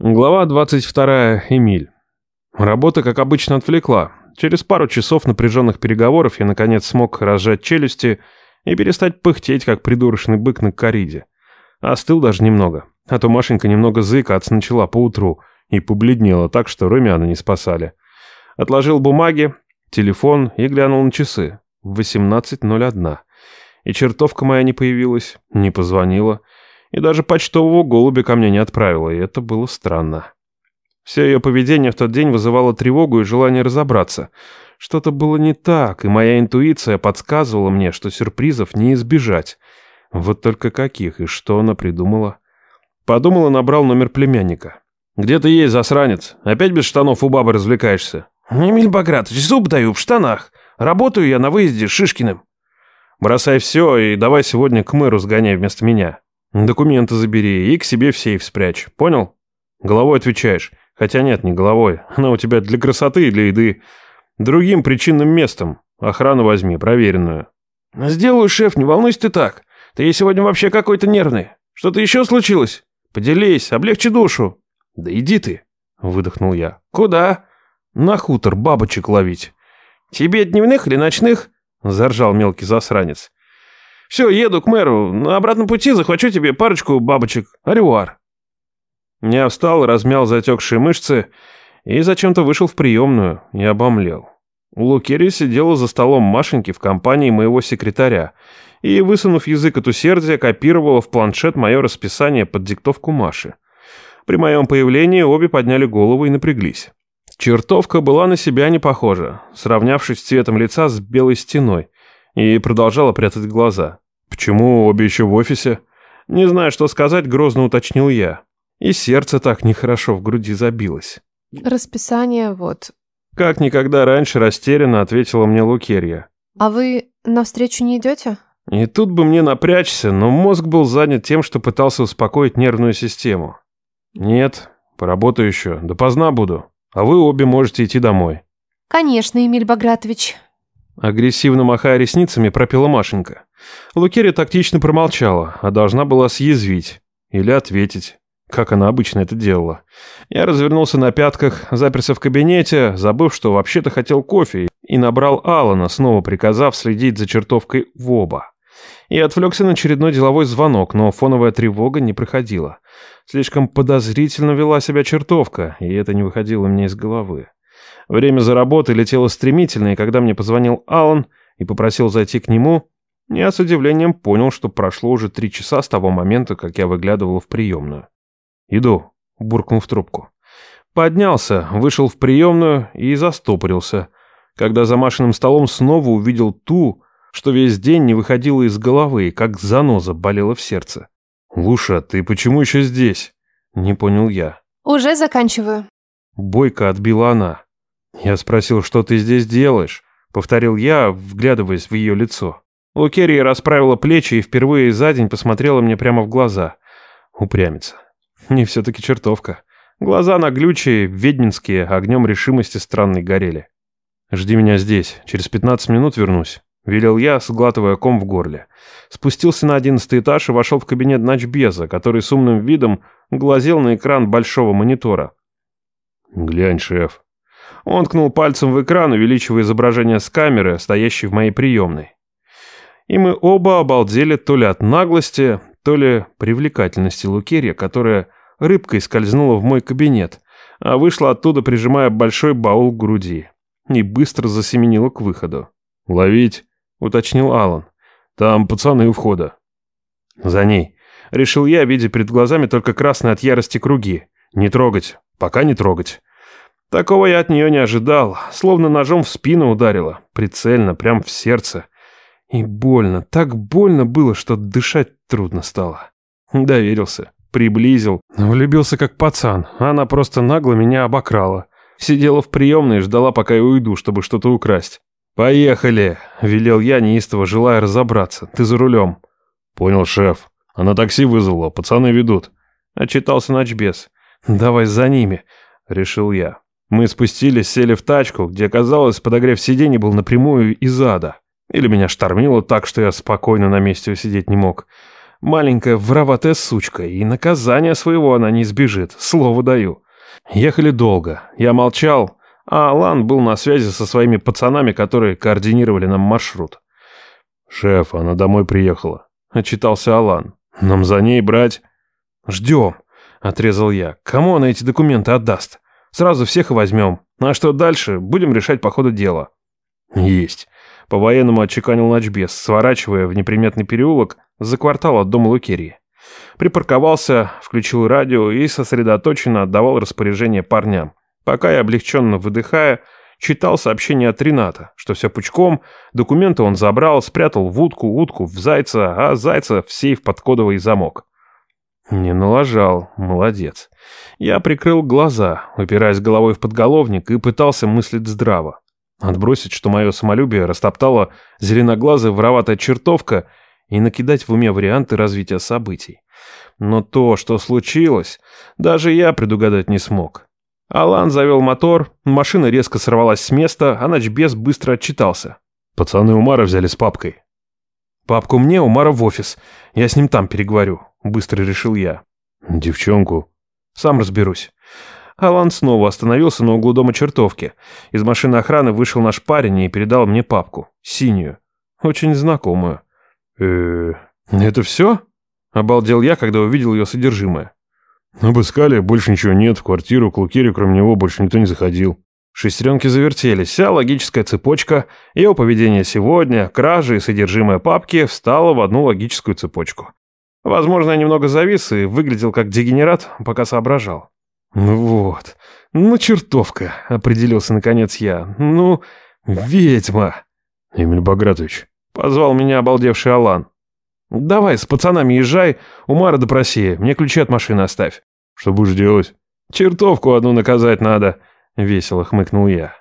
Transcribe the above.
Глава 22. Эмиль. Работа, как обычно, отвлекла. Через пару часов напряженных переговоров я, наконец, смог разжать челюсти и перестать пыхтеть, как придурочный бык на кориде. Остыл даже немного, а то Машенька немного заикаться начала поутру и побледнела так, что румяна не спасали. Отложил бумаги, телефон и глянул на часы. 18.01. И чертовка моя не появилась, не позвонила и даже почтового голубя ко мне не отправила, и это было странно. Все ее поведение в тот день вызывало тревогу и желание разобраться. Что-то было не так, и моя интуиция подсказывала мне, что сюрпризов не избежать. Вот только каких, и что она придумала? Подумал и набрал номер племянника. «Где ты есть, засранец? Опять без штанов у бабы развлекаешься?» «Эмиль Багратович, зуб даю в штанах. Работаю я на выезде с Шишкиным». «Бросай все и давай сегодня к мэру сгоняй вместо меня. Документы забери и к себе в сейф спрячь. Понял? Головой отвечаешь. Хотя нет, не головой. Она у тебя для красоты и для еды. Другим причинным местом. Охрану возьми, проверенную. Сделаю, шеф, не волнуйся ты так. Ты сегодня вообще какой-то нервный. Что-то еще случилось? Поделись, облегчи душу. Да иди ты, выдохнул я. Куда? На хутор бабочек ловить. Тебе дневных или ночных? Заржал мелкий засранец. Все, еду к мэру. На обратном пути захвачу тебе парочку бабочек. Аривуар. Я встал, размял затекшие мышцы и зачем-то вышел в приемную и обомлел. Лукерия сидела за столом Машеньки в компании моего секретаря и, высунув язык от усердия, копировала в планшет мое расписание под диктовку Маши. При моем появлении обе подняли голову и напряглись. Чертовка была на себя не похожа, сравнявшись цветом лица с белой стеной, и продолжала прятать глаза. «Почему обе еще в офисе?» Не знаю, что сказать, грозно уточнил я. И сердце так нехорошо в груди забилось. «Расписание вот». Как никогда раньше растерянно ответила мне Лукерья. «А вы навстречу не идете?» И тут бы мне напрячься, но мозг был занят тем, что пытался успокоить нервную систему. «Нет, поработаю еще, допоздна буду, а вы обе можете идти домой». «Конечно, Эмиль Багратович», Агрессивно махая ресницами, пропела Машенька. Лукерия тактично промолчала, а должна была съязвить. Или ответить, как она обычно это делала. Я развернулся на пятках, заперся в кабинете, забыв, что вообще-то хотел кофе, и набрал Алана, снова приказав следить за чертовкой в оба. И отвлекся на очередной деловой звонок, но фоновая тревога не проходила. Слишком подозрительно вела себя чертовка, и это не выходило мне из головы. Время за работой летело стремительно, и когда мне позвонил Алан и попросил зайти к нему, я с удивлением понял, что прошло уже три часа с того момента, как я выглядывал в приемную. «Иду», — буркнул в трубку. Поднялся, вышел в приемную и застопорился, когда за Машиным столом снова увидел ту, что весь день не выходила из головы, и как заноза болела в сердце. «Луша, ты почему еще здесь?» — не понял я. «Уже заканчиваю». Бойко отбила она. «Я спросил, что ты здесь делаешь?» — повторил я, вглядываясь в ее лицо. Лукерия расправила плечи и впервые за день посмотрела мне прямо в глаза. Упрямится. Не все-таки чертовка. Глаза наглючие, ведьминские, огнем решимости странной горели. «Жди меня здесь, через пятнадцать минут вернусь», — велел я, сглатывая ком в горле. Спустился на одиннадцатый этаж и вошел в кабинет Начбеза, который с умным видом глазел на экран большого монитора. «Глянь, шеф», он ткнул пальцем в экран, увеличивая изображение с камеры, стоящей в моей приемной. И мы оба обалдели то ли от наглости, то ли привлекательности Лукерья, которая рыбкой скользнула в мой кабинет, а вышла оттуда, прижимая большой баул к груди, и быстро засеменила к выходу. «Ловить?» — уточнил Алан. «Там пацаны у входа». «За ней», — решил я, видя перед глазами только красные от ярости круги. «Не трогать, пока не трогать». Такого я от нее не ожидал, словно ножом в спину ударило, прицельно, прям в сердце. И больно, так больно было, что дышать трудно стало. Доверился, приблизил, влюбился как пацан, она просто нагло меня обокрала. Сидела в приемной и ждала, пока я уйду, чтобы что-то украсть. «Поехали!» – велел я, неистово желая разобраться. «Ты за рулем». «Понял, шеф. Она такси вызвала, пацаны ведут». Отчитался ночбес. «Давай за ними», – решил я. Мы спустились, сели в тачку, где, казалось, подогрев сидений был напрямую из ада. Или меня штормило так, что я спокойно на месте усидеть не мог. Маленькая вороватая сучка, и наказания своего она не избежит, слово даю. Ехали долго, я молчал, а Алан был на связи со своими пацанами, которые координировали нам маршрут. «Шеф, она домой приехала», — отчитался Алан. «Нам за ней брать...» «Ждем», — отрезал я. «Кому она эти документы отдаст? Сразу всех и возьмем. А что дальше, будем решать по ходу дела». «Есть». По-военному отчеканил ночбес, сворачивая в неприметный переулок за квартал от дома Лукерии. Припарковался, включил радио и сосредоточенно отдавал распоряжение парням. Пока я, облегченно выдыхая, читал сообщение от Рената, что все пучком, документы он забрал, спрятал в утку, утку в зайца, а зайца в сейф под кодовый замок. Не налажал, молодец. Я прикрыл глаза, упираясь головой в подголовник и пытался мыслить здраво. Отбросить, что мое самолюбие растоптала зеленоглазая вороватая чертовка и накидать в уме варианты развития событий. Но то, что случилось, даже я предугадать не смог. Алан завел мотор, машина резко сорвалась с места, а ночбес быстро отчитался. «Пацаны Умара взяли с папкой». «Папку мне, Умара в офис. Я с ним там переговорю», — быстро решил я. «Девчонку?» «Сам разберусь». Алан снова остановился на углу дома чертовки. Из машины охраны вышел наш парень и передал мне папку. Синюю. Очень знакомую. э это все?» Обалдел я, когда увидел ее содержимое. Обыскали, больше ничего нет, в квартиру к Лукере кроме него больше никто не заходил. Шестеренки завертелись, вся логическая цепочка, его поведение сегодня, кражи и содержимое папки встала в одну логическую цепочку. Возможно, я немного завис и выглядел как дегенерат, пока соображал. «Ну вот, ну чертовка», — определился наконец я. «Ну, ведьма». «Эмиль Багратович», — позвал меня обалдевший Алан. «Давай, с пацанами езжай, Умара допроси, мне ключи от машины оставь». «Что будешь делать?» «Чертовку одну наказать надо», — весело хмыкнул я.